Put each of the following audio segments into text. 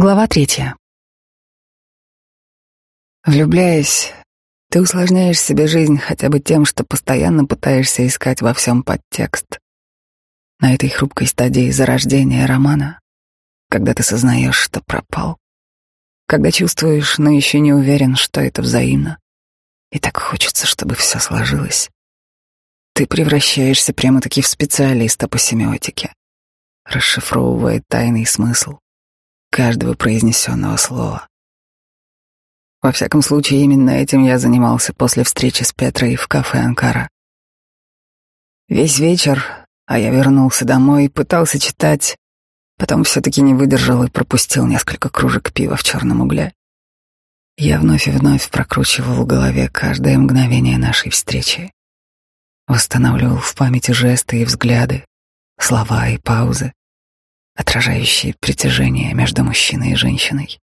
Глава третья. Влюбляясь, ты усложняешь себе жизнь хотя бы тем, что постоянно пытаешься искать во всем подтекст. На этой хрупкой стадии зарождения романа, когда ты сознаешь, что пропал, когда чувствуешь, но еще не уверен, что это взаимно, и так хочется, чтобы все сложилось, ты превращаешься прямо-таки в специалиста по семиотике, расшифровывая тайный смысл каждого произнесенного слова. Во всяком случае, именно этим я занимался после встречи с Петрой в кафе Анкара. Весь вечер, а я вернулся домой и пытался читать, потом все-таки не выдержал и пропустил несколько кружек пива в черном угле. Я вновь и вновь прокручивал в голове каждое мгновение нашей встречи. Восстанавливал в памяти жесты и взгляды, слова и паузы отражающие притяжение между мужчиной и женщиной.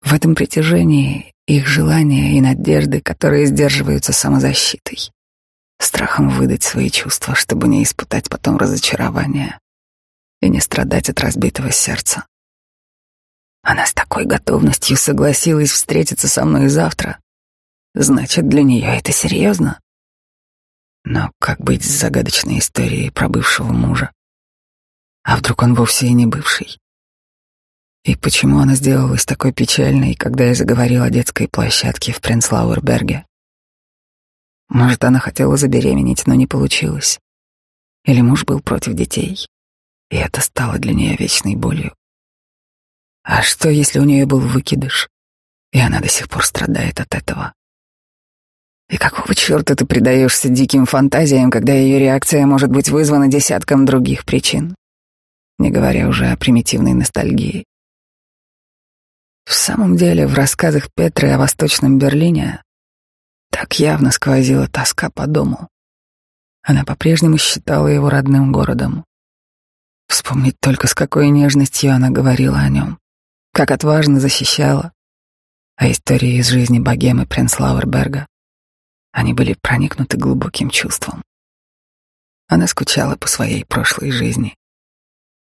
В этом притяжении их желания и надежды, которые сдерживаются самозащитой, страхом выдать свои чувства, чтобы не испытать потом разочарования и не страдать от разбитого сердца. Она с такой готовностью согласилась встретиться со мной завтра. Значит, для нее это серьезно. Но как быть с загадочной историей про бывшего мужа? А вдруг он вовсе и не бывший? И почему она сделалась такой печальной, когда я заговорил о детской площадке в Принцлауэрберге? Может, она хотела забеременеть, но не получилось. Или муж был против детей, и это стало для нее вечной болью. А что, если у нее был выкидыш, и она до сих пор страдает от этого? И какого черта ты предаешься диким фантазиям, когда ее реакция может быть вызвана десятком других причин? Не говоря уже о примитивной ностальгии. В самом деле, в рассказах Петры о Восточном Берлине так явно сквозила тоска по дому. Она по-прежнему считала его родным городом. Вспомнить только, с какой нежностью она говорила о нем, как отважно защищала. А истории из жизни богемы Пренслауэрберга, они были проникнуты глубоким чувством. Она скучала по своей прошлой жизни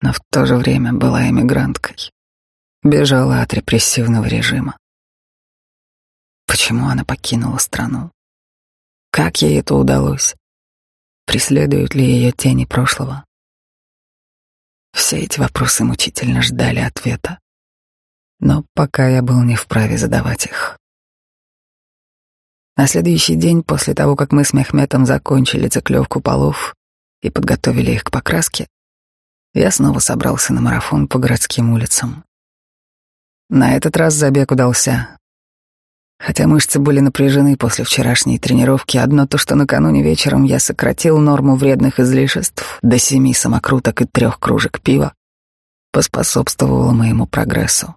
но в то же время была эмигранткой, бежала от репрессивного режима. Почему она покинула страну? Как ей это удалось? Преследуют ли ее тени прошлого? Все эти вопросы мучительно ждали ответа, но пока я был не вправе задавать их. На следующий день, после того, как мы с Мехметом закончили циклевку полов и подготовили их к покраске, я снова собрался на марафон по городским улицам. На этот раз забег удался. Хотя мышцы были напряжены после вчерашней тренировки, одно то, что накануне вечером я сократил норму вредных излишеств до семи самокруток и трех кружек пива, поспособствовало моему прогрессу.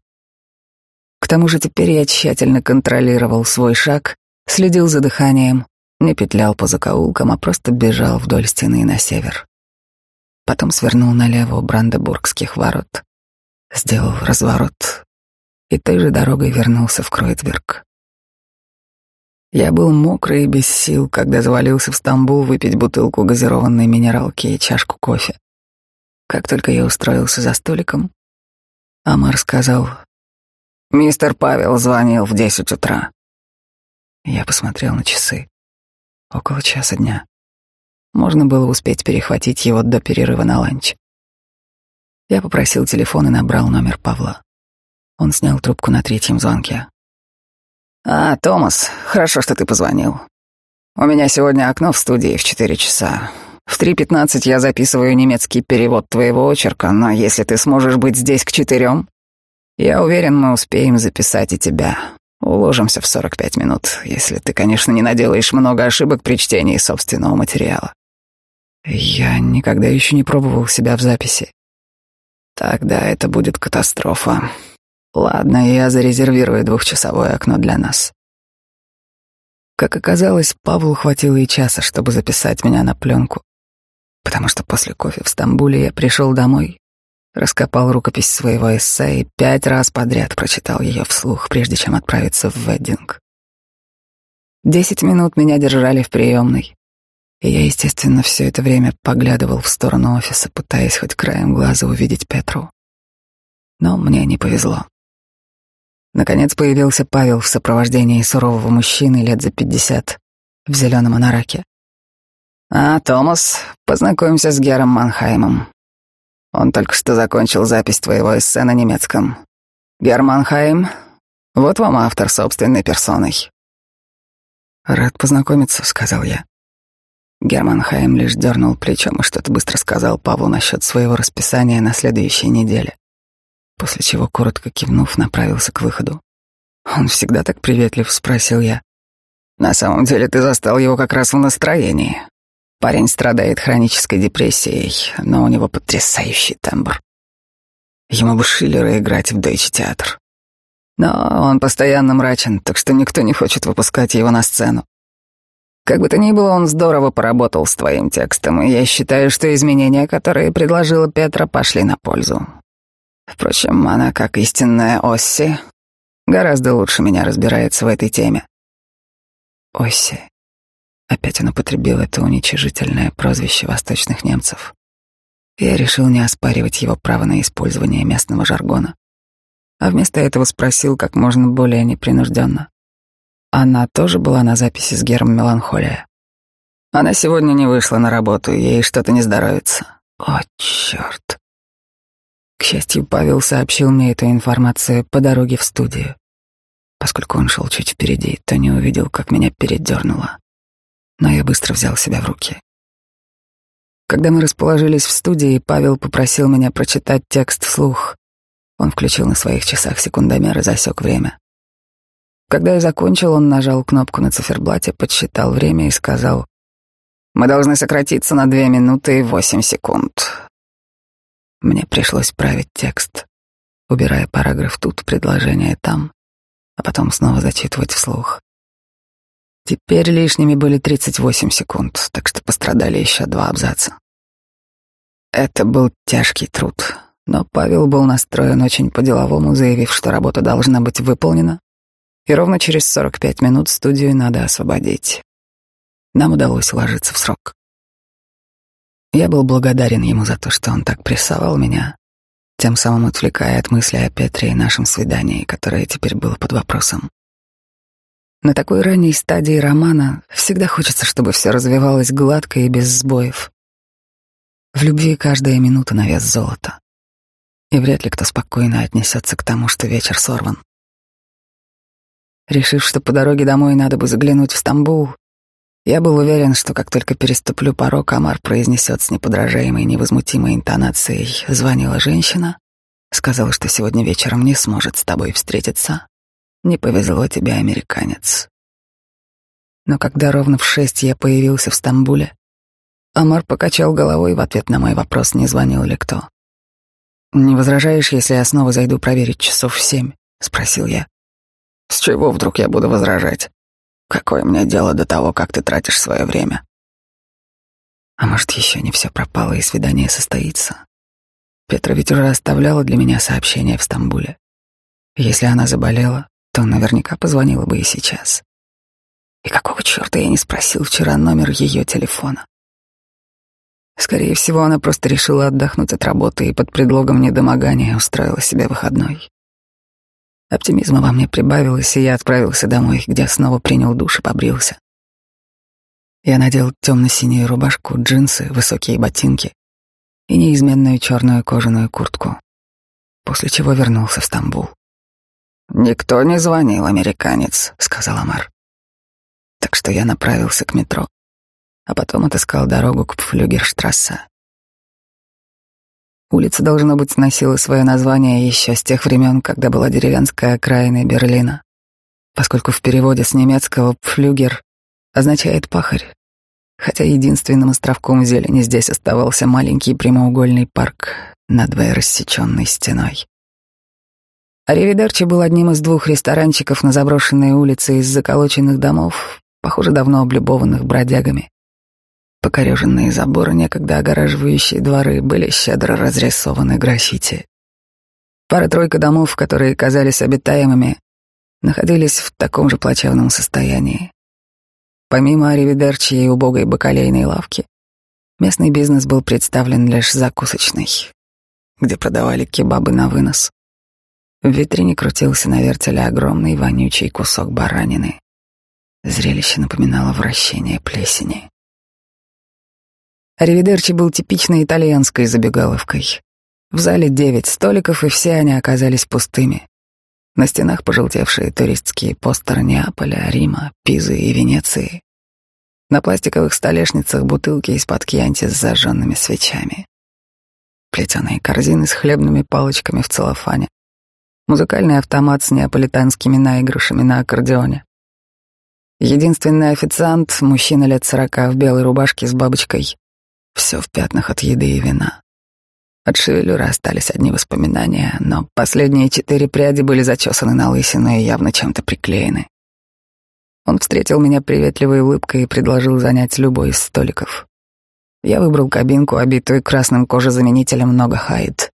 К тому же теперь я тщательно контролировал свой шаг, следил за дыханием, не петлял по закоулкам, а просто бежал вдоль стены на север потом свернул налево у Брандебургских ворот, сделал разворот и той же дорогой вернулся в Кройтберг. Я был мокрый и без сил, когда завалился в Стамбул выпить бутылку газированной минералки и чашку кофе. Как только я устроился за столиком, Амар сказал, «Мистер Павел звонил в десять утра». Я посмотрел на часы. Около часа дня. Можно было успеть перехватить его до перерыва на ланч. Я попросил телефон и набрал номер Павла. Он снял трубку на третьем звонке. «А, Томас, хорошо, что ты позвонил. У меня сегодня окно в студии в четыре часа. В три пятнадцать я записываю немецкий перевод твоего очерка, но если ты сможешь быть здесь к четырем, я уверен, мы успеем записать и тебя. Уложимся в сорок пять минут, если ты, конечно, не наделаешь много ошибок при чтении собственного материала. Я никогда еще не пробовал себя в записи. Тогда это будет катастрофа. Ладно, я зарезервирую двухчасовое окно для нас. Как оказалось, Павлу хватило и часа, чтобы записать меня на пленку, потому что после кофе в Стамбуле я пришел домой, раскопал рукопись своего эссе и пять раз подряд прочитал ее вслух, прежде чем отправиться в Веддинг. Десять минут меня держали в приемной, и я, естественно, все это время поглядывал в сторону офиса, пытаясь хоть краем глаза увидеть Петру. Но мне не повезло. Наконец появился Павел в сопровождении сурового мужчины лет за пятьдесят в зеленом анараке. «А, Томас, познакомимся с Гером Манхаймом. Он только что закончил запись твоего эссе на немецком. Гер Манхайм, вот вам автор собственной персоной». «Рад познакомиться», — сказал я. Герман Хайм лишь дернул плечом и что-то быстро сказал Павлу насчет своего расписания на следующей неделе, после чего, коротко кивнув, направился к выходу. «Он всегда так приветлив?» — спросил я. «На самом деле ты застал его как раз в настроении. Парень страдает хронической депрессией, но у него потрясающий тембр. Ему бы Шиллера играть в Дойче театр. Но он постоянно мрачен, так что никто не хочет выпускать его на сцену. Как бы то ни было, он здорово поработал с твоим текстом, и я считаю, что изменения, которые предложила Петра, пошли на пользу. Впрочем, она, как истинная Осси, гораздо лучше меня разбирается в этой теме. Осси. Опять он употребил это уничижительное прозвище восточных немцев. Я решил не оспаривать его право на использование местного жаргона, а вместо этого спросил как можно более непринужденно. Она тоже была на записи с Гером Меланхолия. Она сегодня не вышла на работу, ей что-то не здоровится. О, черт. К счастью, Павел сообщил мне эту информацию по дороге в студию. Поскольку он шел чуть впереди, то не увидел, как меня передернуло. Но я быстро взял себя в руки. Когда мы расположились в студии, Павел попросил меня прочитать текст вслух. Он включил на своих часах секундомер и засек время. Когда я закончил, он нажал кнопку на циферблате, подсчитал время и сказал, «Мы должны сократиться на две минуты и восемь секунд». Мне пришлось править текст, убирая параграф тут, предложение там, а потом снова зачитывать вслух. Теперь лишними были 38 секунд, так что пострадали еще два абзаца. Это был тяжкий труд, но Павел был настроен очень по-деловому, заявив, что работа должна быть выполнена, и ровно через 45 минут студию надо освободить. Нам удалось уложиться в срок. Я был благодарен ему за то, что он так прессовал меня, тем самым отвлекая от мысли о Петре и нашем свидании, которое теперь было под вопросом. На такой ранней стадии романа всегда хочется, чтобы все развивалось гладко и без сбоев. В любви каждая минута на вес золота. И вряд ли кто спокойно отнесется к тому, что вечер сорван. Решив, что по дороге домой надо бы заглянуть в Стамбул, я был уверен, что как только переступлю порог, Амар произнесет с неподражаемой невозмутимой интонацией «Звонила женщина, сказала, что сегодня вечером не сможет с тобой встретиться. Не повезло тебе, американец». Но когда ровно в шесть я появился в Стамбуле, Амар покачал головой в ответ на мой вопрос, не звонил ли кто. «Не возражаешь, если я снова зайду проверить часов в семь?» — спросил я. С чего вдруг я буду возражать? Какое мне дело до того, как ты тратишь свое время? А может, еще не все пропало и свидание состоится? Петра ведь уже оставляла для меня сообщение в Стамбуле. Если она заболела, то наверняка позвонила бы и сейчас. И какого черта я не спросил вчера номер ее телефона? Скорее всего, она просто решила отдохнуть от работы и под предлогом недомогания устроила себе выходной. Оптимизма во мне прибавилось, и я отправился домой, где снова принял душ и побрился. Я надел темно-синюю рубашку, джинсы, высокие ботинки и неизменную черную кожаную куртку, после чего вернулся в Стамбул. «Никто не звонил, американец», — сказал Амар. Так что я направился к метро, а потом отыскал дорогу к Пфлюгерштрассе. Улица, должно быть, носила свое название еще с тех времен, когда была деревенская окраина Берлина, поскольку в переводе с немецкого «пфлюгер» означает «пахарь», хотя единственным островком зелени здесь оставался маленький прямоугольный парк, надвое рассеченный стеной. Аривидерчи был одним из двух ресторанчиков на заброшенной улице из заколоченных домов, похоже, давно облюбованных бродягами. Покореженные заборы, некогда огораживающие дворы, были щедро разрисованы граффити. Пара-тройка домов, которые казались обитаемыми, находились в таком же плачевном состоянии. Помимо аривидерчи и убогой бакалейной лавки, местный бизнес был представлен лишь закусочной, где продавали кебабы на вынос, В витрине крутился на вертеле огромный вонючий кусок баранины. Зрелище напоминало вращение плесени. Аривидерчи был типичной итальянской забегаловкой. В зале девять столиков, и все они оказались пустыми. На стенах пожелтевшие туристские постеры Неаполя, Рима, Пизы и Венеции. На пластиковых столешницах бутылки из-под кьянти с зажженными свечами. Плетеные корзины с хлебными палочками в целлофане. Музыкальный автомат с неаполитанскими наигрышами на аккордеоне. Единственный официант, мужчина лет сорока в белой рубашке с бабочкой. Все в пятнах от еды и вина. От шевелюры остались одни воспоминания, но последние четыре пряди были зачесаны на лысину и явно чем-то приклеены. Он встретил меня приветливой улыбкой и предложил занять любой из столиков. Я выбрал кабинку, обитую красным кожезаменителем много хайд.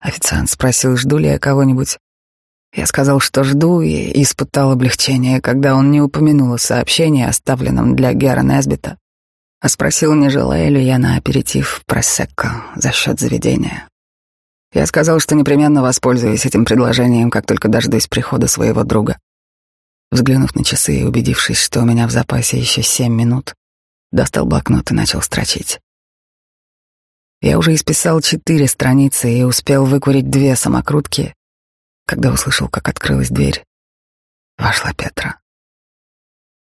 Официант спросил, жду ли я кого-нибудь. Я сказал, что жду, и испытал облегчение, когда он не упомянул о сообщении, оставленном для Гера Несбита, а спросил, не желаю ли я на аперитив просекко за счет заведения. Я сказал, что непременно воспользуюсь этим предложением, как только дождусь прихода своего друга. Взглянув на часы и убедившись, что у меня в запасе еще семь минут, достал блокнот и начал строчить. Я уже исписал четыре страницы и успел выкурить две самокрутки, когда услышал, как открылась дверь. Вошла Петра.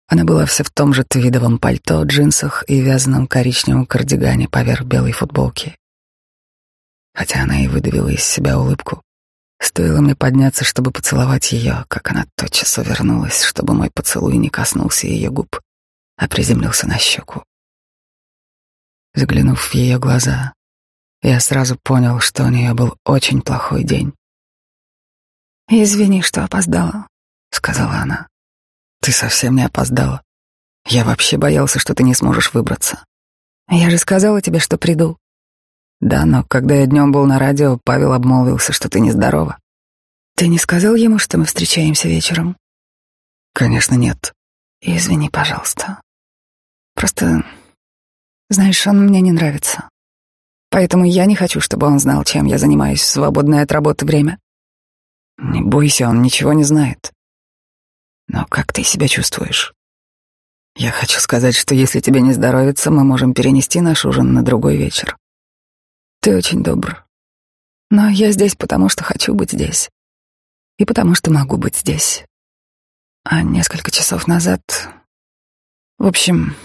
Она была вся в том же твидовом пальто, джинсах и вязаном коричневом кардигане поверх белой футболки. Хотя она и выдавила из себя улыбку, стоило мне подняться, чтобы поцеловать ее, как она тотчас увернулась, чтобы мой поцелуй не коснулся ее губ, а приземлился на щеку. Заглянув в ее глаза, я сразу понял, что у нее был очень плохой день. «Извини, что опоздала», — сказала она. Ты совсем не опоздала. Я вообще боялся, что ты не сможешь выбраться. Я же сказала тебе, что приду. Да, но когда я днем был на радио, Павел обмолвился, что ты нездорова. Ты не сказал ему, что мы встречаемся вечером? Конечно, нет. Извини, пожалуйста. Просто, знаешь, он мне не нравится. Поэтому я не хочу, чтобы он знал, чем я занимаюсь в свободное от работы время. Не бойся, он ничего не знает. Но как ты себя чувствуешь? Я хочу сказать, что если тебе не здоровится, мы можем перенести наш ужин на другой вечер. Ты очень добр. Но я здесь потому, что хочу быть здесь. И потому, что могу быть здесь. А несколько часов назад... В общем,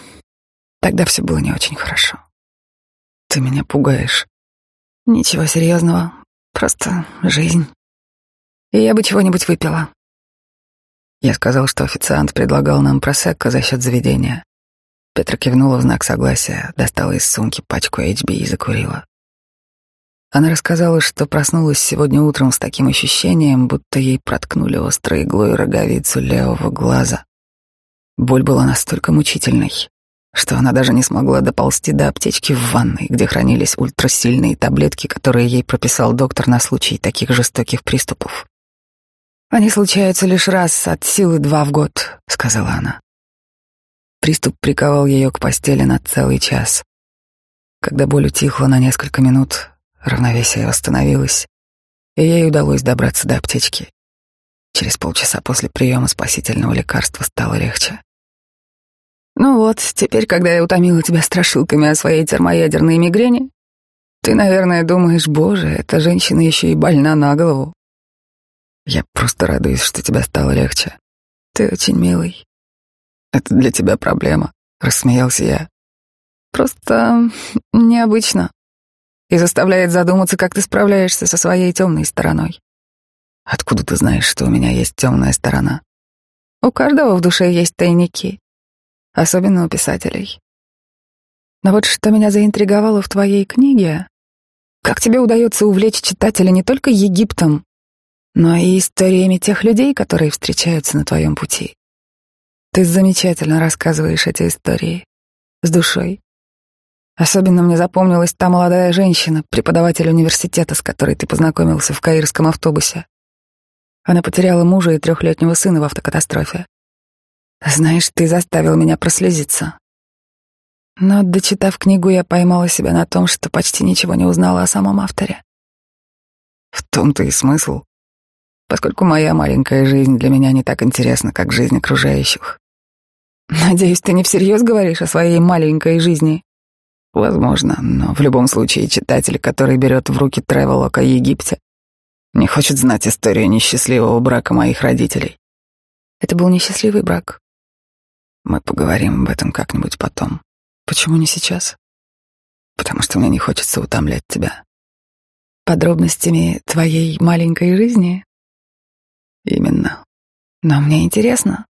тогда все было не очень хорошо. Ты меня пугаешь. Ничего серьезного, просто жизнь. И я бы чего-нибудь выпила. Я сказал, что официант предлагал нам просекко за счет заведения. Петра кивнула в знак согласия, достала из сумки пачку HB и закурила. Она рассказала, что проснулась сегодня утром с таким ощущением, будто ей проткнули острой иглой роговицу левого глаза. Боль была настолько мучительной, что она даже не смогла доползти до аптечки в ванной, где хранились ультрасильные таблетки, которые ей прописал доктор на случай таких жестоких приступов. Они случаются лишь раз от силы два в год, сказала она. Приступ приковал ее к постели на целый час. Когда боль утихла на несколько минут, равновесие восстановилось, и ей удалось добраться до аптечки. Через полчаса после приема спасительного лекарства стало легче. Ну вот, теперь, когда я утомила тебя страшилками о своей термоядерной мигрени, ты, наверное, думаешь, боже, эта женщина еще и больна на голову. Я просто радуюсь, что тебе стало легче. Ты очень милый. Это для тебя проблема, рассмеялся я. Просто необычно. И заставляет задуматься, как ты справляешься со своей темной стороной. Откуда ты знаешь, что у меня есть темная сторона? У каждого в душе есть тайники, особенно у писателей. Но вот что меня заинтриговало в твоей книге, как тебе удается увлечь читателя не только Египтом, но и историями тех людей, которые встречаются на твоем пути. Ты замечательно рассказываешь эти истории. С душой. Особенно мне запомнилась та молодая женщина, преподаватель университета, с которой ты познакомился в каирском автобусе. Она потеряла мужа и трехлетнего сына в автокатастрофе. Знаешь, ты заставил меня прослезиться. Но, дочитав книгу, я поймала себя на том, что почти ничего не узнала о самом авторе. В том-то и смысл. Поскольку моя маленькая жизнь для меня не так интересна, как жизнь окружающих. Надеюсь, ты не всерьез говоришь о своей маленькой жизни? Возможно, но в любом случае читатель, который берет в руки Тревелок о Египте, не хочет знать историю несчастливого брака моих родителей. Это был несчастливый брак. Мы поговорим об этом как-нибудь потом. Почему не сейчас? Потому что мне не хочется утомлять тебя. Подробностями твоей маленькой жизни? Именно. Но мне интересно.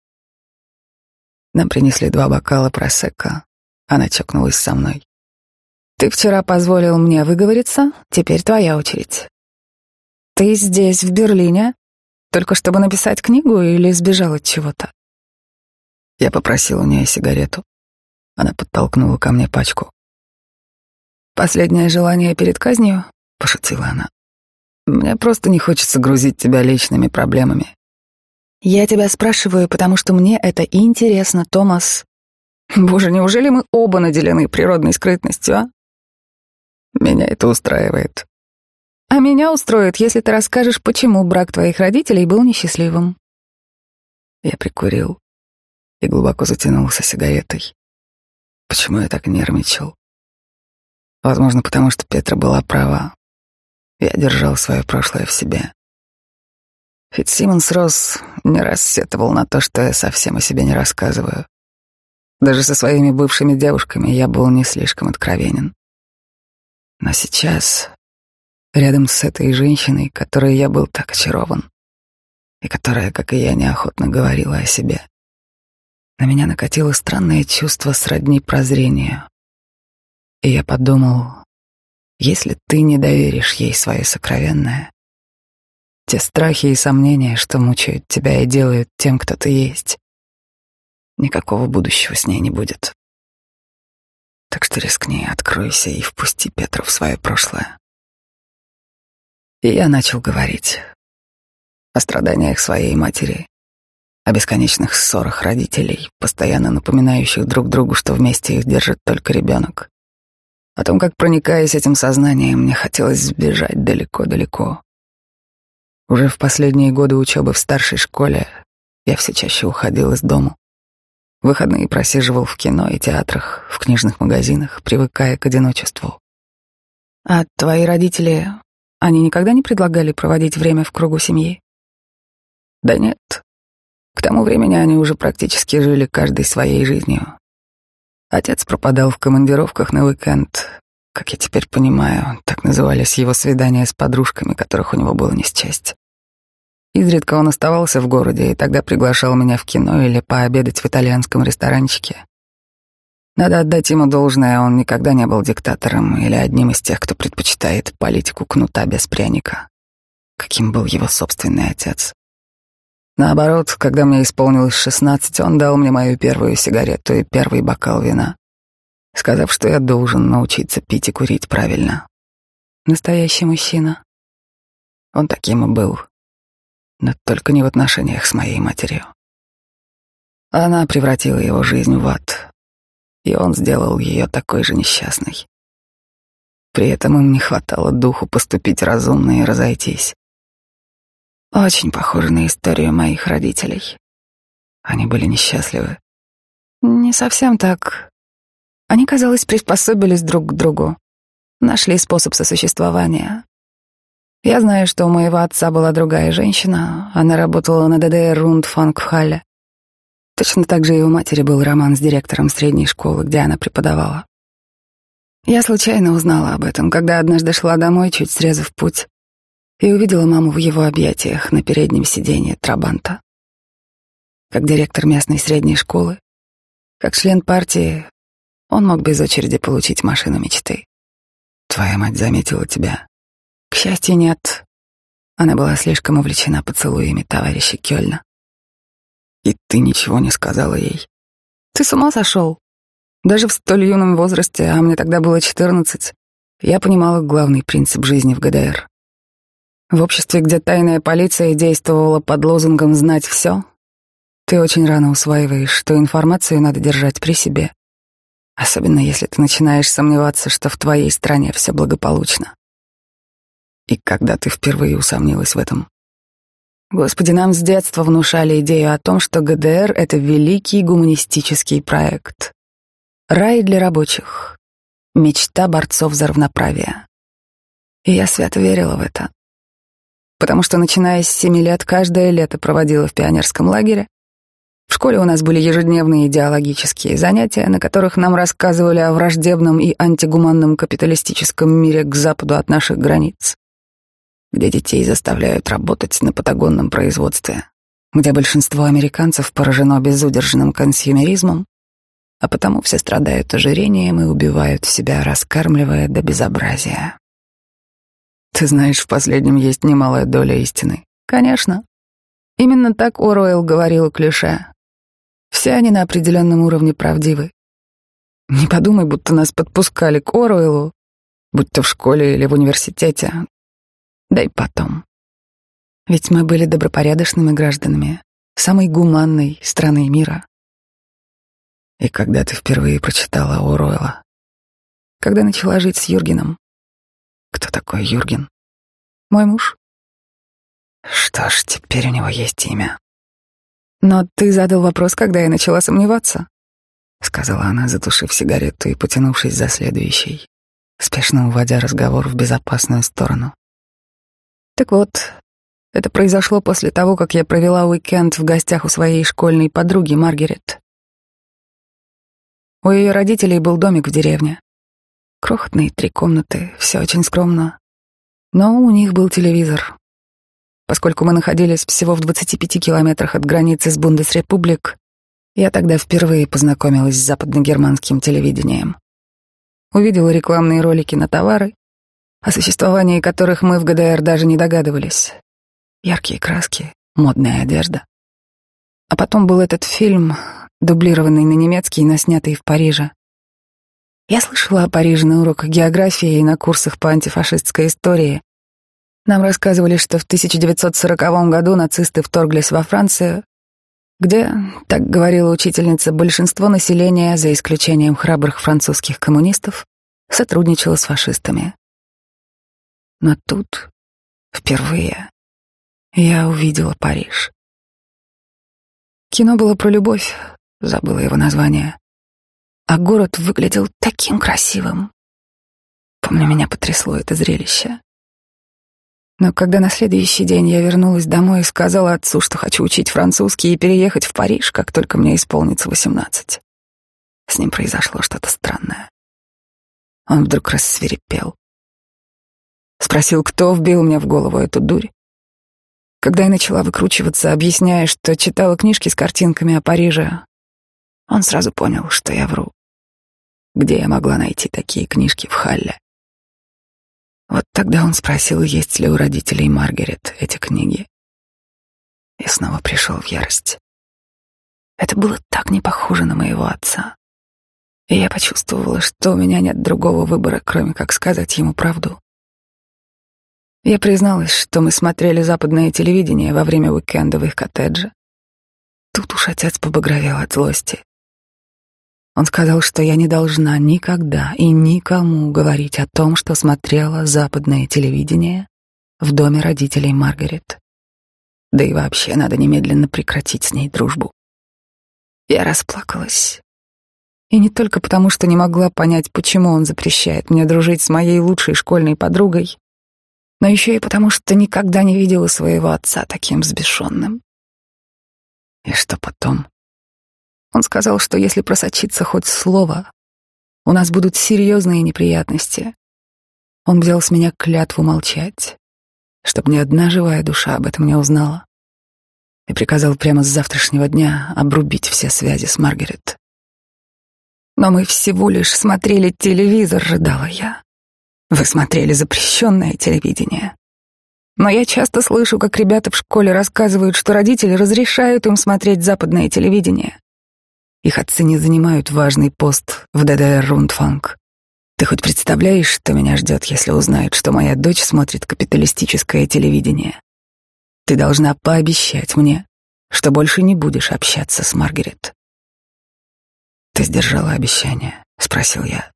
Нам принесли два бокала просекко. Она чокнулась со мной. Ты вчера позволил мне выговориться, теперь твоя очередь. Ты здесь, в Берлине, только чтобы написать книгу или сбежал от чего-то? Я попросил у нее сигарету. Она подтолкнула ко мне пачку. «Последнее желание перед казнью?» — пошутила она. «Мне просто не хочется грузить тебя личными проблемами». «Я тебя спрашиваю, потому что мне это интересно, Томас. Боже, неужели мы оба наделены природной скрытностью, а?» «Меня это устраивает». «А меня устроит, если ты расскажешь, почему брак твоих родителей был несчастливым». Я прикурил и глубоко затянулся сигаретой. Почему я так нервничал? Возможно, потому что Петра была права. Я держал свое прошлое в себе. Фитсимонс Росс не раз сетовал на то, что я совсем о себе не рассказываю. Даже со своими бывшими девушками я был не слишком откровенен. Но сейчас, рядом с этой женщиной, которой я был так очарован, и которая, как и я, неохотно говорила о себе, на меня накатило странное чувство сродни прозрению. И я подумал, если ты не доверишь ей свое сокровенное, те страхи и сомнения, что мучают тебя и делают тем, кто ты есть, никакого будущего с ней не будет. Так что рискни, откройся и впусти Петру в свое прошлое. И я начал говорить о страданиях своей матери, о бесконечных ссорах родителей, постоянно напоминающих друг другу, что вместе их держит только ребенок. О том, как, проникаясь этим сознанием, мне хотелось сбежать далеко-далеко. Уже в последние годы учебы в старшей школе я все чаще уходил из дому. Выходные просиживал в кино и театрах, в книжных магазинах, привыкая к одиночеству. А твои родители, они никогда не предлагали проводить время в кругу семьи? Да нет, к тому времени они уже практически жили каждой своей жизнью. Отец пропадал в командировках на уикенд. Как я теперь понимаю, так назывались его свидания с подружками, которых у него было не счесть. Изредка он оставался в городе и тогда приглашал меня в кино или пообедать в итальянском ресторанчике. Надо отдать ему должное, он никогда не был диктатором или одним из тех, кто предпочитает политику кнута без пряника, каким был его собственный отец. Наоборот, когда мне исполнилось шестнадцать, он дал мне мою первую сигарету и первый бокал вина, сказав, что я должен научиться пить и курить правильно. Настоящий мужчина. Он таким и был, но только не в отношениях с моей матерью. Она превратила его жизнь в ад, и он сделал ее такой же несчастной. При этом им не хватало духу поступить разумно и разойтись. Очень похоже на историю моих родителей. Они были несчастливы. Не совсем так. Они, казалось, приспособились друг к другу. Нашли способ сосуществования. Я знаю, что у моего отца была другая женщина. Она работала на ДДР Рундфанг в Халле. Точно так же и у матери был роман с директором средней школы, где она преподавала. Я случайно узнала об этом, когда однажды шла домой, чуть срезав путь и увидела маму в его объятиях на переднем сиденье Трабанта. Как директор местной средней школы, как член партии, он мог без очереди получить машину мечты. Твоя мать заметила тебя? К счастью, нет. Она была слишком увлечена поцелуями товарища Кёльна. И ты ничего не сказала ей? Ты с ума сошел? Даже в столь юном возрасте, а мне тогда было четырнадцать, я понимала главный принцип жизни в ГДР. В обществе, где тайная полиция действовала под лозунгом «знать все», ты очень рано усваиваешь, что информацию надо держать при себе. Особенно если ты начинаешь сомневаться, что в твоей стране все благополучно. И когда ты впервые усомнилась в этом? Господи, нам с детства внушали идею о том, что ГДР — это великий гуманистический проект. Рай для рабочих. Мечта борцов за равноправие. И я свято верила в это. Потому что, начиная с семи лет, каждое лето проводила в пионерском лагере. В школе у нас были ежедневные идеологические занятия, на которых нам рассказывали о враждебном и антигуманном капиталистическом мире к западу от наших границ где детей заставляют работать на патагонном производстве, где большинство американцев поражено безудержным консюмеризмом, а потому все страдают ожирением и убивают себя, раскармливая до безобразия. Ты знаешь, в последнем есть немалая доля истины. Конечно. Именно так Оруэлл говорил клише. Все они на определенном уровне правдивы. Не подумай, будто нас подпускали к Оруэллу, будь то в школе или в университете. Да и потом. Ведь мы были добропорядочными гражданами самой гуманной страны мира. И когда ты впервые прочитала Оруэлла? Когда начала жить с Юргеном? Кто такой Юрген? Мой муж. Что ж, теперь у него есть имя. Но ты задал вопрос, когда я начала сомневаться, сказала она, затушив сигарету и потянувшись за следующей, спешно уводя разговор в безопасную сторону. Так вот, это произошло после того, как я провела уикенд в гостях у своей школьной подруги Маргарет. У ее родителей был домик в деревне. Крохотные три комнаты, все очень скромно. Но у них был телевизор. Поскольку мы находились всего в 25 километрах от границы с Бундесрепублик, я тогда впервые познакомилась с западногерманским телевидением. Увидела рекламные ролики на товары, о существовании которых мы в ГДР даже не догадывались. Яркие краски, модная одежда. А потом был этот фильм, дублированный на немецкий, но снятый в Париже. Я слышала о Париже на уроках географии и на курсах по антифашистской истории. Нам рассказывали, что в 1940 году нацисты вторглись во Францию, где, так говорила учительница, большинство населения, за исключением храбрых французских коммунистов, сотрудничало с фашистами. Но тут, впервые, я увидела Париж. Кино было про любовь, забыла его название. А город выглядел таким красивым. Помню, меня потрясло это зрелище. Но когда на следующий день я вернулась домой и сказала отцу, что хочу учить французский и переехать в Париж, как только мне исполнится восемнадцать, с ним произошло что-то странное. Он вдруг рассверепел. Спросил, кто вбил мне в голову эту дурь. Когда я начала выкручиваться, объясняя, что читала книжки с картинками о Париже, он сразу понял, что я вру. Где я могла найти такие книжки в Халле? Вот тогда он спросил, есть ли у родителей Маргарет эти книги. И снова пришел в ярость. Это было так не похоже на моего отца. И я почувствовала, что у меня нет другого выбора, кроме как сказать ему правду. Я призналась, что мы смотрели западное телевидение во время уикенда в их коттедже. Тут уж отец побагровел от злости. Он сказал, что я не должна никогда и никому говорить о том, что смотрела западное телевидение в доме родителей Маргарет. Да и вообще надо немедленно прекратить с ней дружбу. Я расплакалась. И не только потому, что не могла понять, почему он запрещает мне дружить с моей лучшей школьной подругой, но еще и потому, что никогда не видела своего отца таким взбешенным. И что потом? Он сказал, что если просочиться хоть слово, у нас будут серьезные неприятности. Он взял с меня клятву молчать, чтобы ни одна живая душа об этом не узнала, и приказал прямо с завтрашнего дня обрубить все связи с Маргарет. Но мы всего лишь смотрели телевизор, рыдала я. Вы смотрели запрещенное телевидение. Но я часто слышу, как ребята в школе рассказывают, что родители разрешают им смотреть западное телевидение. Их отцы не занимают важный пост в ДДР Рундфанг. Ты хоть представляешь, что меня ждет, если узнают, что моя дочь смотрит капиталистическое телевидение? Ты должна пообещать мне, что больше не будешь общаться с Маргарет. Ты сдержала обещание, спросил я.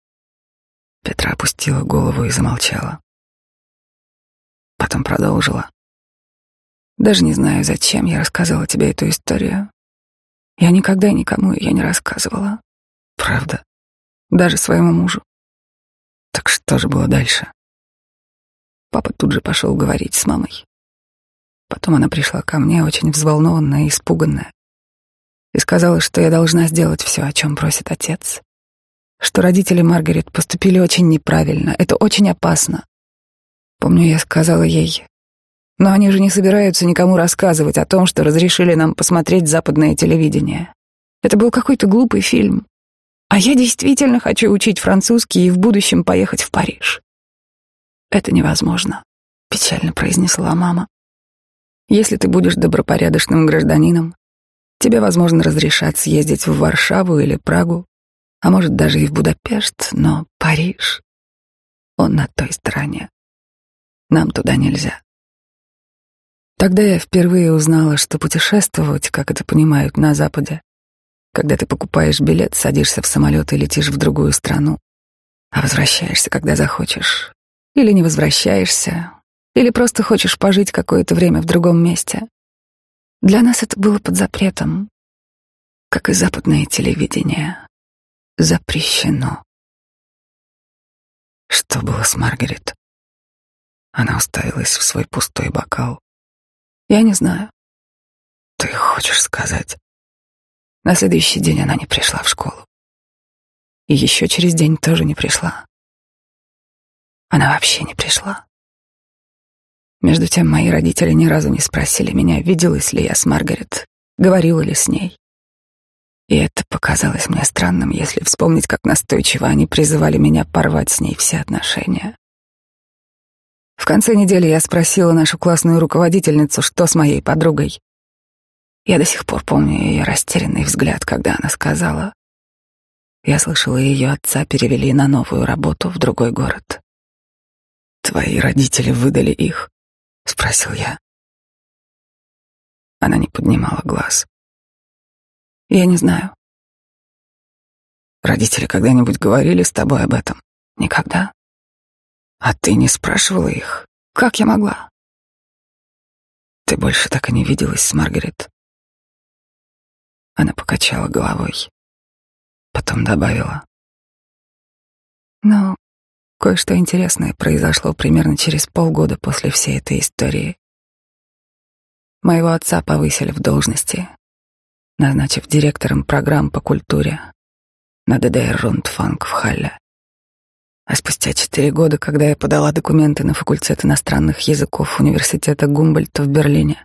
Петра опустила голову и замолчала. Потом продолжила. Даже не знаю, зачем я рассказала тебе эту историю. Я никогда никому ее не рассказывала. Правда? Даже своему мужу. Так что же было дальше? Папа тут же пошел говорить с мамой. Потом она пришла ко мне, очень взволнованная и испуганная, и сказала, что я должна сделать все, о чем просит отец. Что родители Маргарет поступили очень неправильно, это очень опасно. Помню, я сказала ей, но они же не собираются никому рассказывать о том, что разрешили нам посмотреть западное телевидение. Это был какой-то глупый фильм. А я действительно хочу учить французский и в будущем поехать в Париж. Это невозможно, печально произнесла мама. Если ты будешь добропорядочным гражданином, тебе, возможно, разрешат съездить в Варшаву или Прагу, а может даже и в Будапешт, но Париж, он на той стороне. Нам туда нельзя. Тогда я впервые узнала, что путешествовать, как это понимают на Западе, когда ты покупаешь билет, садишься в самолет и летишь в другую страну, а возвращаешься, когда захочешь, или не возвращаешься, или просто хочешь пожить какое-то время в другом месте. Для нас это было под запретом, как и западное телевидение. Запрещено. Что было с Маргарет? Она уставилась в свой пустой бокал. Я не знаю. Ты хочешь сказать? На следующий день она не пришла в школу. И еще через день тоже не пришла. Она вообще не пришла. Между тем мои родители ни разу не спросили меня, виделась ли я с Маргарет, говорила ли с ней. И это показалось мне странным, если вспомнить, как настойчиво они призывали меня порвать с ней все отношения. В конце недели я спросила нашу классную руководительницу, что с моей подругой. Я до сих пор помню ее растерянный взгляд, когда она сказала. Я слышала, ее отца перевели на новую работу в другой город. «Твои родители выдали их?» — спросил я. Она не поднимала глаз. «Я не знаю». «Родители когда-нибудь говорили с тобой об этом?» «Никогда». «А ты не спрашивала их?» «Как я могла?» «Ты больше так и не виделась с Маргарет?» Она покачала головой. Потом добавила. «Ну, кое-что интересное произошло примерно через полгода после всей этой истории. Моего отца повысили в должности, назначив директором программ по культуре на ДДР Рундфанк в Халле. А спустя четыре года, когда я подала документы на факультет иностранных языков университета Гумбольдта в Берлине,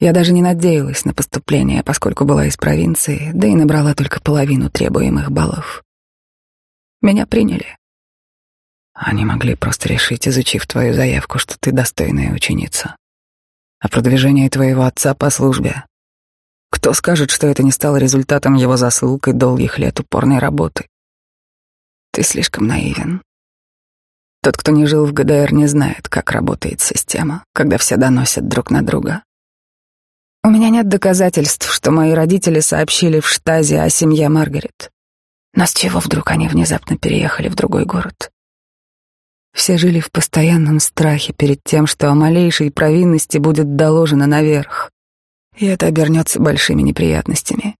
я даже не надеялась на поступление, поскольку была из провинции, да и набрала только половину требуемых баллов. Меня приняли. Они могли просто решить, изучив твою заявку, что ты достойная ученица. А продвижение твоего отца по службе. Кто скажет, что это не стало результатом его заслуг и долгих лет упорной работы? Ты слишком наивен. Тот, кто не жил в ГДР, не знает, как работает система, когда все доносят друг на друга. У меня нет доказательств, что мои родители сообщили в штазе о семье Маргарет. Но с чего вдруг они внезапно переехали в другой город? Все жили в постоянном страхе перед тем, что о малейшей провинности будет доложено наверх, и это обернется большими неприятностями.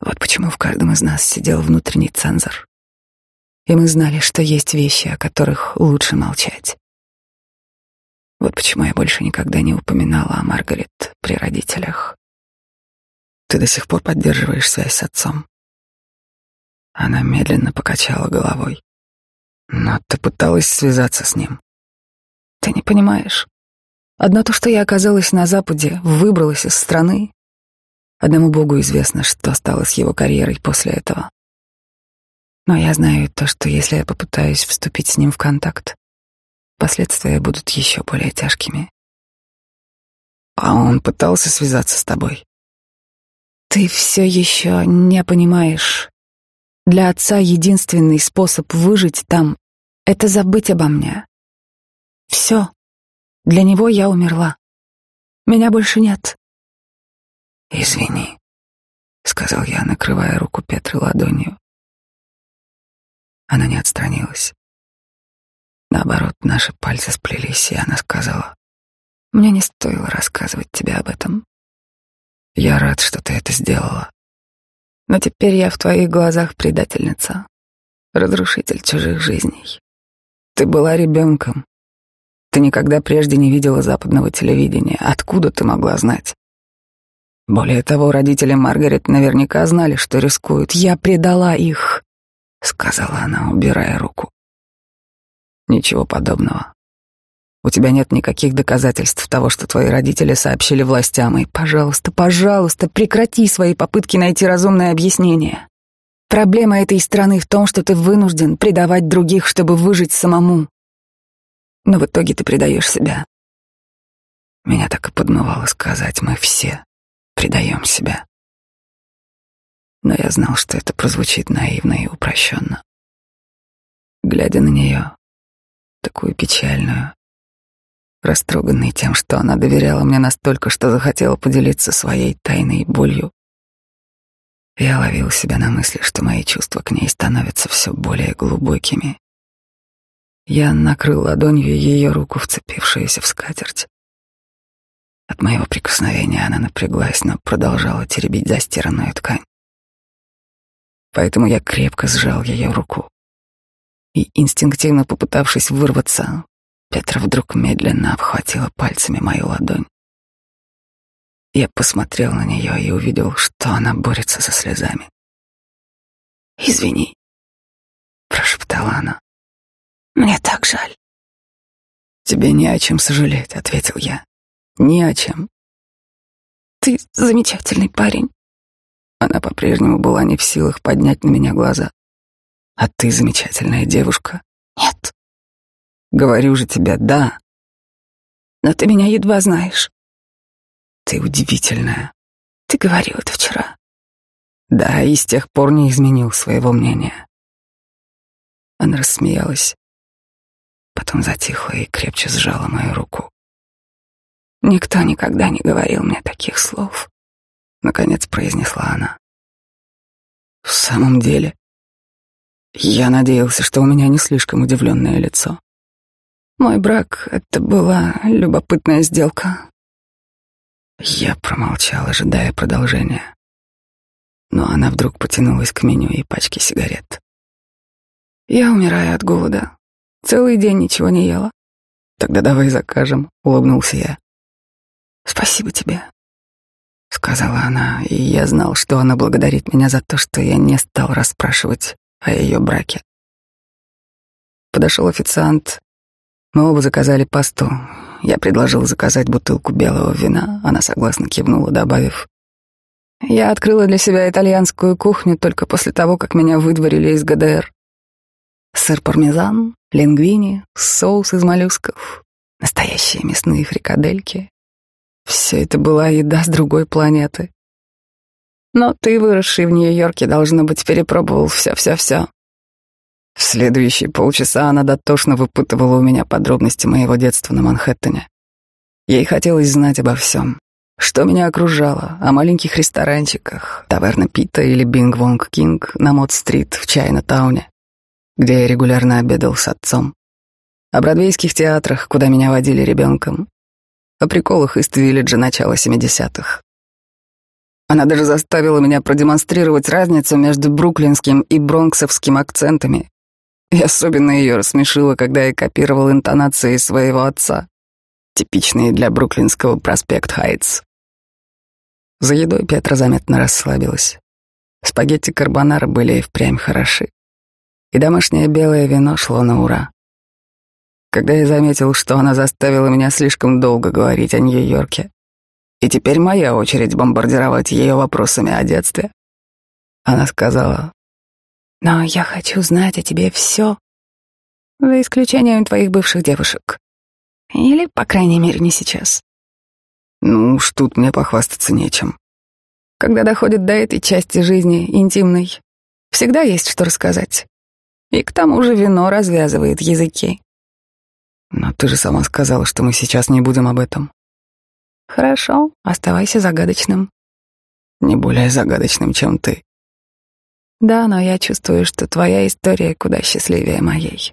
Вот почему в каждом из нас сидел внутренний цензор. И мы знали, что есть вещи, о которых лучше молчать. Вот почему я больше никогда не упоминала о Маргарет при родителях. Ты до сих пор поддерживаешь связь с отцом? Она медленно покачала головой. Но ты пыталась связаться с ним. Ты не понимаешь. Одно то, что я оказалась на Западе, выбралась из страны. Одному Богу известно, что стало с его карьерой после этого. Но я знаю то, что если я попытаюсь вступить с ним в контакт, последствия будут еще более тяжкими. А он пытался связаться с тобой? Ты все еще не понимаешь. Для отца единственный способ выжить там — это забыть обо мне. Все. Для него я умерла. Меня больше нет. «Извини», — сказал я, накрывая руку Петры ладонью. Она не отстранилась. Наоборот, наши пальцы сплелись, и она сказала, Мне не стоило рассказывать тебе об этом. Я рад, что ты это сделала. Но теперь я в твоих глазах предательница, разрушитель чужих жизней. Ты была ребенком. Ты никогда прежде не видела западного телевидения. Откуда ты могла знать? Более того, родители Маргарет наверняка знали, что рискуют. Я предала их, сказала она, убирая руку. Ничего подобного. У тебя нет никаких доказательств того, что твои родители сообщили властям, и, пожалуйста, пожалуйста, прекрати свои попытки найти разумное объяснение. Проблема этой страны в том, что ты вынужден предавать других, чтобы выжить самому. Но в итоге ты предаешь себя. Меня так и подмывало сказать, мы все предаем себя. Но я знал, что это прозвучит наивно и упрощенно. Глядя на нее, такую печальную, растроганный тем, что она доверяла мне настолько, что захотела поделиться своей тайной болью. Я ловил себя на мысли, что мои чувства к ней становятся все более глубокими. Я накрыл ладонью ее руку, вцепившуюся в скатерть. От моего прикосновения она напряглась, но продолжала теребить застиранную ткань. Поэтому я крепко сжал ее руку и, инстинктивно попытавшись вырваться, Петра вдруг медленно обхватила пальцами мою ладонь. Я посмотрел на нее и увидел, что она борется со слезами. «Извини», — прошептала она. «Мне так жаль». «Тебе не о чем сожалеть», — ответил я. «Ни о чем». «Ты замечательный парень». Она по-прежнему была не в силах поднять на меня глаза. «А ты замечательная девушка». «Нет». Говорю же тебе, да. Но ты меня едва знаешь. Ты удивительная. Ты говорил это вчера. Да, и с тех пор не изменил своего мнения. Она рассмеялась, потом затихла и крепче сжала мою руку. Никто никогда не говорил мне таких слов. Наконец произнесла она. В самом деле, я надеялся, что у меня не слишком удивленное лицо. Мой брак — это была любопытная сделка. Я промолчал, ожидая продолжения. Но она вдруг потянулась к меню и пачке сигарет. Я умираю от голода. Целый день ничего не ела. Тогда давай закажем, улыбнулся я. Спасибо тебе, сказала она, и я знал, что она благодарит меня за то, что я не стал расспрашивать о ее браке. Подошел официант, мы оба заказали пасту. Я предложил заказать бутылку белого вина. Она согласно кивнула, добавив. Я открыла для себя итальянскую кухню только после того, как меня выдворили из ГДР. Сыр пармезан, лингвини, соус из моллюсков, настоящие мясные фрикадельки. Все это была еда с другой планеты. Но ты, выросший в Нью-Йорке, должно быть, перепробовал все-все-все. В следующие полчаса она дотошно выпытывала у меня подробности моего детства на Манхэттене. Ей хотелось знать обо всем. Что меня окружало, о маленьких ресторанчиках, таверна Пита или Бинг Вонг Кинг на Мод-стрит в Чайна-тауне, где я регулярно обедал с отцом, о бродвейских театрах, куда меня водили ребенком, о приколах из Твиллиджа начала 70-х. Она даже заставила меня продемонстрировать разницу между бруклинским и бронксовским акцентами, и особенно ее рассмешило, когда я копировал интонации своего отца, типичные для бруклинского проспект Хайтс. За едой Петра заметно расслабилась. Спагетти карбонара были и впрямь хороши. И домашнее белое вино шло на ура. Когда я заметил, что она заставила меня слишком долго говорить о Нью-Йорке, и теперь моя очередь бомбардировать ее вопросами о детстве, она сказала, но я хочу знать о тебе все, за исключением твоих бывших девушек. Или, по крайней мере, не сейчас. Ну уж тут мне похвастаться нечем. Когда доходит до этой части жизни, интимной, всегда есть что рассказать. И к тому же вино развязывает языки. Но ты же сама сказала, что мы сейчас не будем об этом. Хорошо, оставайся загадочным. Не более загадочным, чем ты. Да, но я чувствую, что твоя история куда счастливее моей.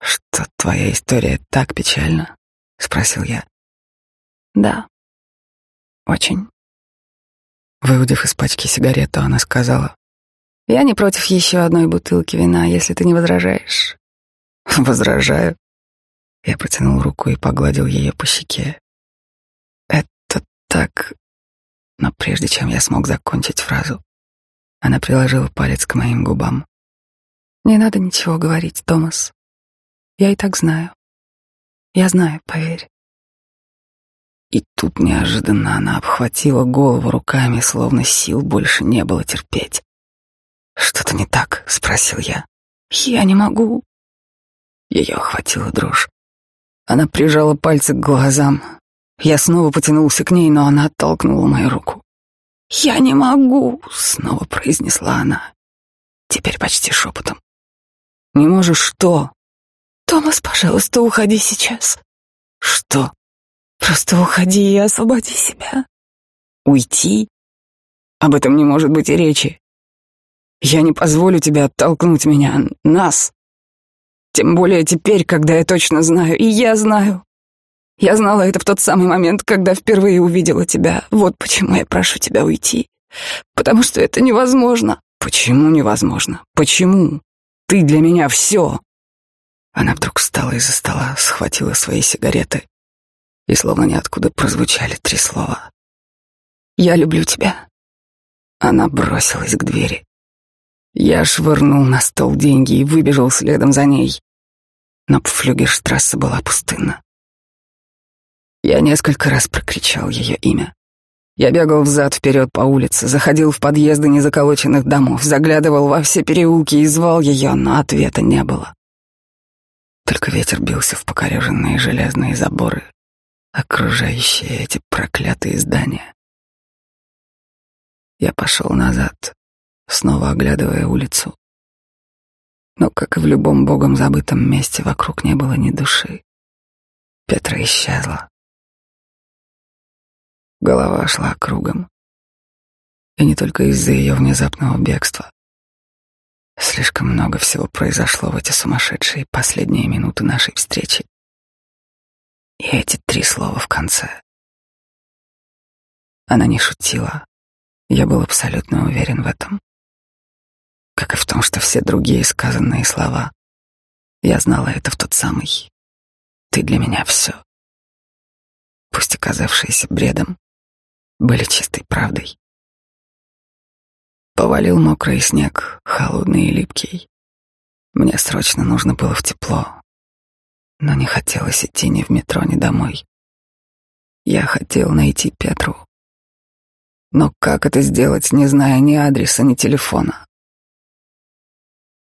Что твоя история так печальна? спросил я. Да. Очень. Выудив из пачки сигарету, она сказала. Я не против еще одной бутылки вина, если ты не возражаешь. Возражаю. Я протянул руку и погладил ее по щеке. Это так... Но прежде чем я смог закончить фразу, она приложила палец к моим губам. Не надо ничего говорить, Томас. Я и так знаю. Я знаю, поверь. И тут неожиданно она обхватила голову руками, словно сил больше не было терпеть. «Что-то не так?» — спросил я. «Я не могу». Ее охватила дрожь. Она прижала пальцы к глазам. Я снова потянулся к ней, но она оттолкнула мою руку. «Я не могу», — снова произнесла она. Теперь почти шепотом. «Не можешь что?» «Томас, пожалуйста, уходи сейчас». «Что?» «Просто уходи и освободи себя». «Уйти? Об этом не может быть и речи. Я не позволю тебе оттолкнуть меня, нас. Тем более теперь, когда я точно знаю, и я знаю. Я знала это в тот самый момент, когда впервые увидела тебя. Вот почему я прошу тебя уйти. Потому что это невозможно. Почему невозможно? Почему? Ты для меня все. Она вдруг встала из-за стола, схватила свои сигареты, и словно ниоткуда прозвучали три слова. «Я люблю тебя». Она бросилась к двери. Я швырнул на стол деньги и выбежал следом за ней. Но Пфлюгерштрассе была пустынна. Я несколько раз прокричал ее имя. Я бегал взад-вперед по улице, заходил в подъезды незаколоченных домов, заглядывал во все переулки и звал ее, но ответа не было. Только ветер бился в покореженные железные заборы, окружающие эти проклятые здания. Я пошел назад, снова оглядывая улицу. Но, как и в любом богом забытом месте, вокруг не было ни души. Петра исчезла. Голова шла кругом. И не только из-за ее внезапного бегства. Слишком много всего произошло в эти сумасшедшие последние минуты нашей встречи. И эти три слова в конце. Она не шутила. Я был абсолютно уверен в этом как и в том, что все другие сказанные слова. Я знала это в тот самый. Ты для меня все. Пусть оказавшиеся бредом, были чистой правдой. Повалил мокрый снег, холодный и липкий. Мне срочно нужно было в тепло, но не хотелось идти ни в метро, ни домой. Я хотел найти Петру. Но как это сделать, не зная ни адреса, ни телефона?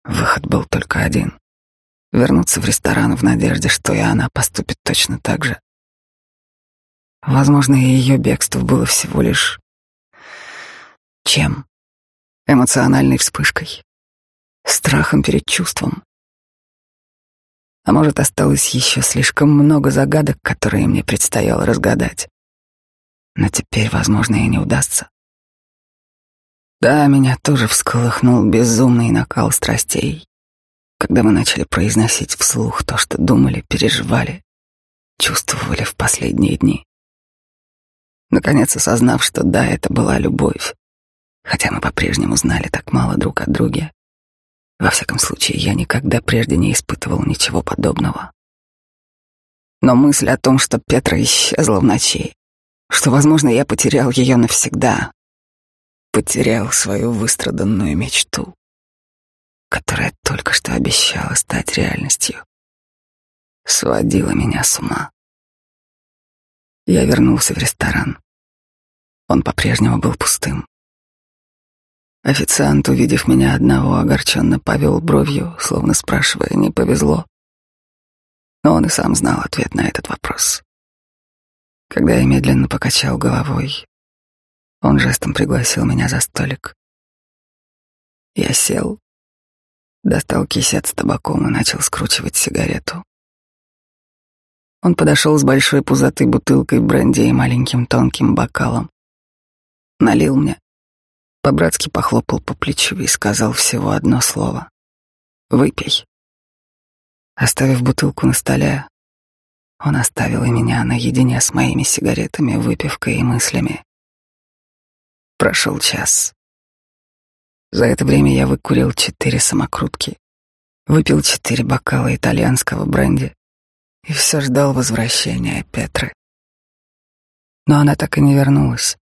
Выход был только один — вернуться в ресторан в надежде, что и она поступит точно так же. Возможно, ее бегство было всего лишь... Чем? Эмоциональной вспышкой? Страхом перед чувством? А может, осталось еще слишком много загадок, которые мне предстояло разгадать. Но теперь, возможно, и не удастся. Да, меня тоже всколыхнул безумный накал страстей, когда мы начали произносить вслух то, что думали, переживали, чувствовали в последние дни. Наконец осознав, что да, это была любовь, хотя мы по-прежнему знали так мало друг от друга. Во всяком случае, я никогда прежде не испытывал ничего подобного. Но мысль о том, что Петра исчезла в ночи, что, возможно, я потерял ее навсегда, потерял свою выстраданную мечту, которая только что обещала стать реальностью, сводила меня с ума. Я вернулся в ресторан. Он по-прежнему был пустым. Официант, увидев меня одного, огорченно повел бровью, словно спрашивая, не повезло. Но он и сам знал ответ на этот вопрос. Когда я медленно покачал головой, он жестом пригласил меня за столик. Я сел, достал кисет с табаком и начал скручивать сигарету. Он подошел с большой пузатой бутылкой бренди и маленьким тонким бокалом. Налил мне, по-братски похлопал по плечу и сказал всего одно слово. «Выпей». Оставив бутылку на столе, он оставил и меня наедине с моими сигаретами, выпивкой и мыслями. Прошел час. За это время я выкурил четыре самокрутки, выпил четыре бокала итальянского бренди и все ждал возвращения Петры. Но она так и не вернулась.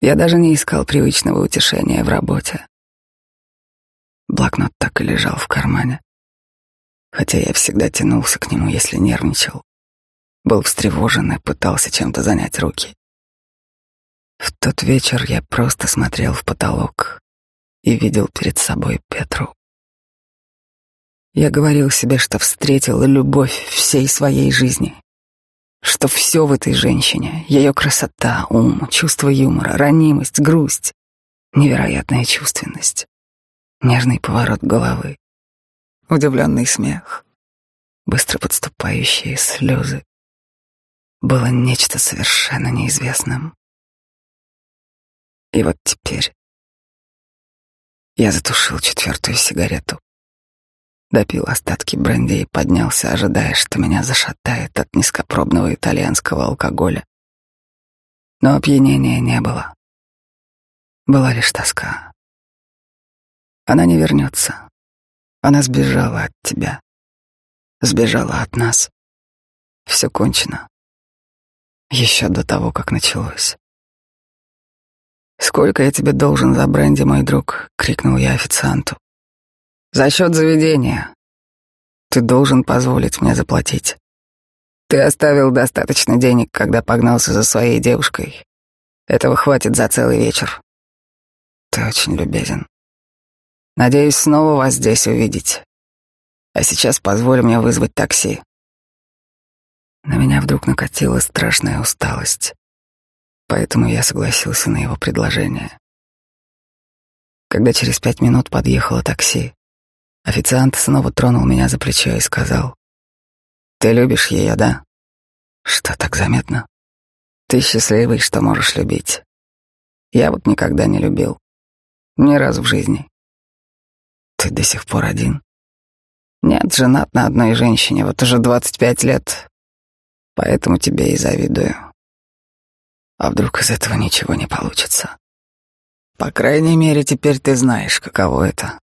Я даже не искал привычного утешения в работе. Блокнот так и лежал в кармане, хотя я всегда тянулся к нему, если нервничал, был встревожен и пытался чем-то занять руки. В тот вечер я просто смотрел в потолок и видел перед собой Петру. Я говорил себе, что встретил любовь всей своей жизни, что все в этой женщине, ее красота, ум, чувство юмора, ранимость, грусть, невероятная чувственность, нежный поворот головы, удивленный смех, быстро подступающие слезы, было нечто совершенно неизвестным. И вот теперь я затушил четвертую сигарету допил остатки бренди и поднялся, ожидая, что меня зашатает от низкопробного итальянского алкоголя. Но опьянения не было. Была лишь тоска. Она не вернется. Она сбежала от тебя. Сбежала от нас. Все кончено. Еще до того, как началось. «Сколько я тебе должен за бренди, мой друг?» — крикнул я официанту. За счет заведения. Ты должен позволить мне заплатить. Ты оставил достаточно денег, когда погнался за своей девушкой. Этого хватит за целый вечер. Ты очень любезен. Надеюсь снова вас здесь увидеть. А сейчас позволь мне вызвать такси. На меня вдруг накатила страшная усталость, поэтому я согласился на его предложение. Когда через пять минут подъехало такси, Официант снова тронул меня за плечо и сказал, «Ты любишь ее, да? Что так заметно? Ты счастливый, что можешь любить. Я вот никогда не любил. Ни разу в жизни. Ты до сих пор один? Нет, женат на одной женщине, вот уже двадцать пять лет. Поэтому тебе и завидую. А вдруг из этого ничего не получится? По крайней мере, теперь ты знаешь, каково это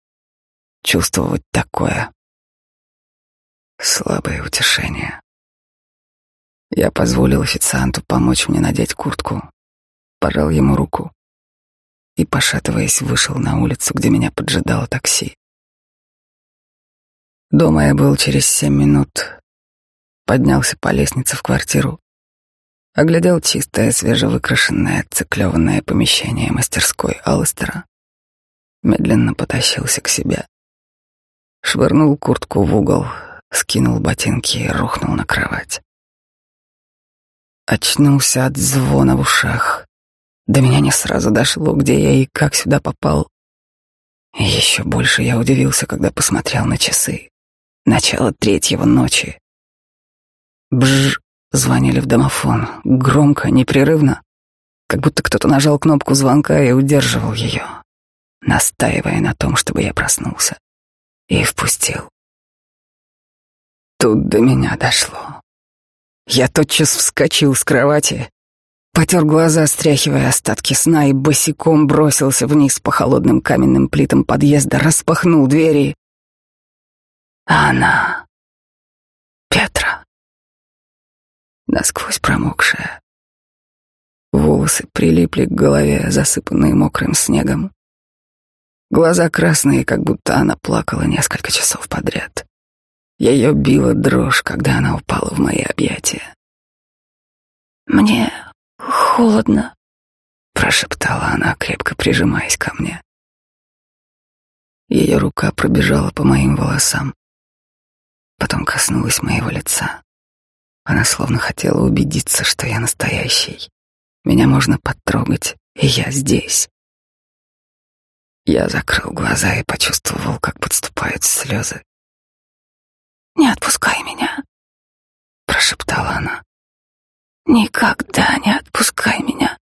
чувствовать такое. Слабое утешение. Я позволил официанту помочь мне надеть куртку, пожал ему руку и, пошатываясь, вышел на улицу, где меня поджидало такси. Дома я был через семь минут, поднялся по лестнице в квартиру, оглядел чистое, свежевыкрашенное, циклеванное помещение мастерской Алластера, медленно потащился к себе швырнул куртку в угол, скинул ботинки и рухнул на кровать. Очнулся от звона в ушах. До меня не сразу дошло, где я и как сюда попал. И еще больше я удивился, когда посмотрел на часы. Начало третьего ночи. Бж! Звонили в домофон. Громко, непрерывно. Как будто кто-то нажал кнопку звонка и удерживал ее, настаивая на том, чтобы я проснулся и впустил. Тут до меня дошло. Я тотчас вскочил с кровати, потер глаза, стряхивая остатки сна, и босиком бросился вниз по холодным каменным плитам подъезда, распахнул двери. А она... Петра. Насквозь промокшая. Волосы прилипли к голове, засыпанные мокрым снегом. Глаза красные, как будто она плакала несколько часов подряд. Ее била дрожь, когда она упала в мои объятия. «Мне холодно», — прошептала она, крепко прижимаясь ко мне. Ее рука пробежала по моим волосам, потом коснулась моего лица. Она словно хотела убедиться, что я настоящий. Меня можно потрогать, и я здесь. Я закрыл глаза и почувствовал, как подступают слезы. «Не отпускай меня», — прошептала она. «Никогда не отпускай меня».